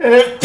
Uh,